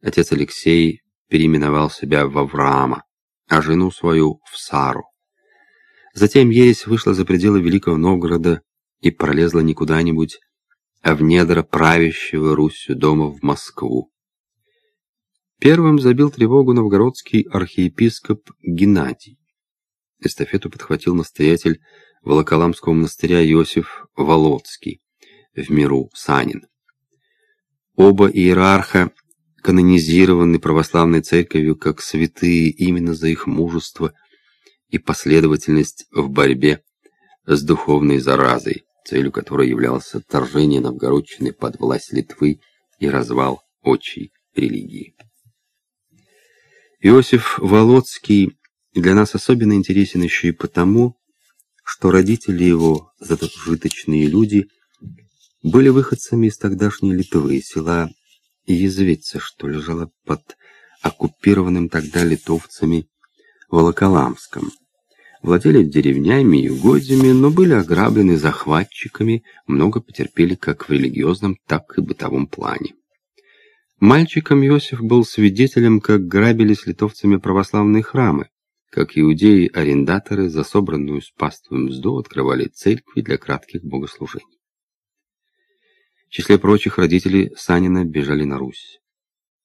Отец Алексей переименовал себя в Авраама, а жену свою в Сару. Затем ересь вышла за пределы Великого Новгорода и пролезла не куда-нибудь, а в недра правящего Русью дома в Москву. Первым забил тревогу новгородский архиепископ Геннадий. Эстафету подхватил настоятель Волоколамского монастыря Иосиф Володский, в миру Санин. Оба иерарха канонизированы православной церковью как святые именно за их мужество и последовательность в борьбе с духовной заразой, целью которой являлось отторжение Новгородчины под власть Литвы и развал отчей религии. Иосиф Володский для нас особенно интересен еще и потому, что родители его, зажиточные люди, были выходцами из тогдашней Литвы, села Язвица, что лежало под оккупированным тогда литовцами Волоколамском. Владели деревнями и угодьями, но были ограблены захватчиками, много потерпели как в религиозном, так и бытовом плане. Мальчиком Иосиф был свидетелем, как грабились литовцами православные храмы, как иудеи-арендаторы за собранную с паствой мзду открывали церкви для кратких богослужений. Числе прочих родители Санина бежали на Русь.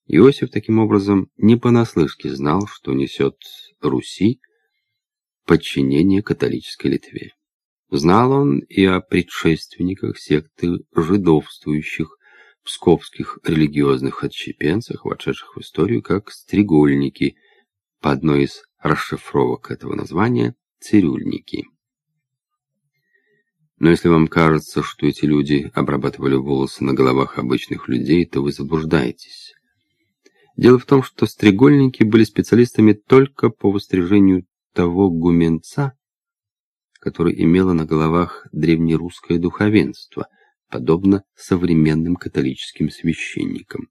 Иосиф таким образом не понаслышке знал, что несет Руси подчинение католической Литве. Знал он и о предшественниках секты жидовствующих псковских религиозных отщепенцах, вошедших в историю как стригольники, по одной из расшифровок этого названия – цирюльники. Но если вам кажется, что эти люди обрабатывали волосы на головах обычных людей, то вы заблуждаетесь. Дело в том, что стригольники были специалистами только по выстрижению того гуменца, который имело на головах древнерусское духовенство – подобно современным католическим священникам.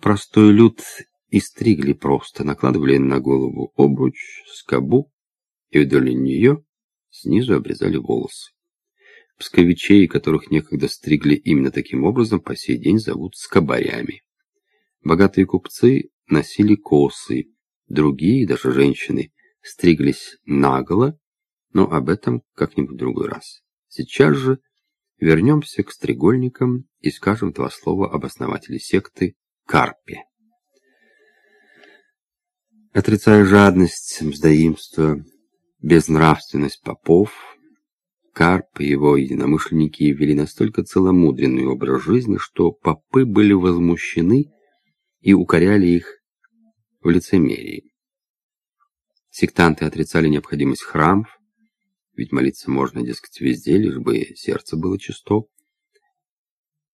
Простой люд и стригли просто, накладывали на голову обруч, скобу, и вдоль нее снизу обрезали волосы. Псковичей, которых некогда стригли именно таким образом, по сей день зовут скобарями. Богатые купцы носили косы, другие, даже женщины, стриглись наголо, но об этом как-нибудь в другой раз. Сейчас же Вернемся к стрегольникам и скажем два слова об основателе секты Карпе. Отрицая жадность, мздоимство, безнравственность попов, Карп и его единомышленники вели настолько целомудренный образ жизни, что попы были возмущены и укоряли их в лицемерии. Сектанты отрицали необходимость храмов, ведь молиться можно, дескать, везде, лишь бы сердце было чисто.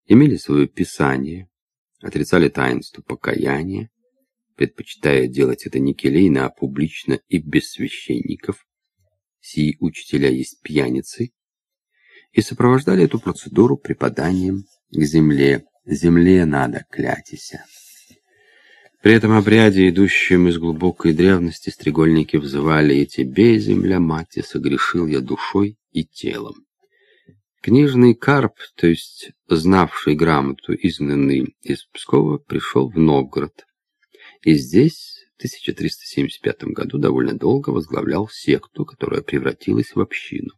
Имели свое писание, отрицали таинство покаяния, предпочитая делать это не келейно, а публично и без священников. Сии учителя есть пьяницы, и сопровождали эту процедуру преподанием к земле. Земле надо клятися. При этом обряде, идущем из глубокой древности, стрегольники взывали «И тебе, земля мать, согрешил я душой и телом». Книжный Карп, то есть знавший грамоту, изгнанный из Пскова, пришел в Новгород. И здесь, 1375 году, довольно долго возглавлял секту, которая превратилась в общину.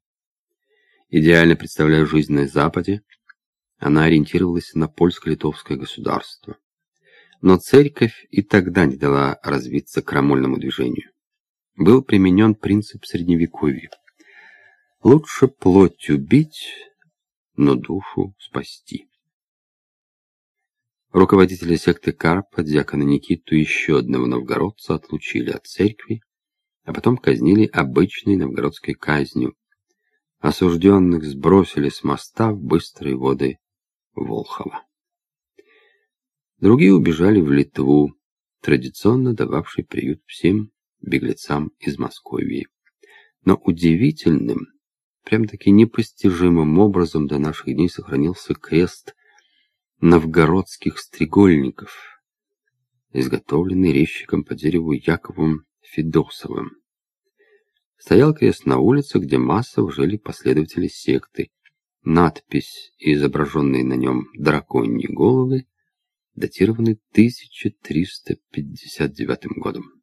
Идеально представляя жизнь на Западе, она ориентировалась на польско-литовское государство. Но церковь и тогда не дала развиться крамольному движению. Был применен принцип средневековья. Лучше плоть убить, но душу спасти. Руководителя секты Карпа, дьякона Никиту еще одного новгородца отлучили от церкви, а потом казнили обычной новгородской казнью. Осужденных сбросили с моста в быстрые воды Волхова. Другие убежали в Литву, традиционно дававший приют всем беглецам из Московии. Но удивительным, прям-таки непостижимым образом до наших дней сохранился крест новгородских стрегольников, изготовленный резчиком по дереву Яковом Федосовым. Стоял крест на улице, где массово жили последователи секты. Надпись, изображенные на нем драконьи головы, датированный 1359 годом.